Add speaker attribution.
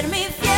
Speaker 1: ser mi fiel.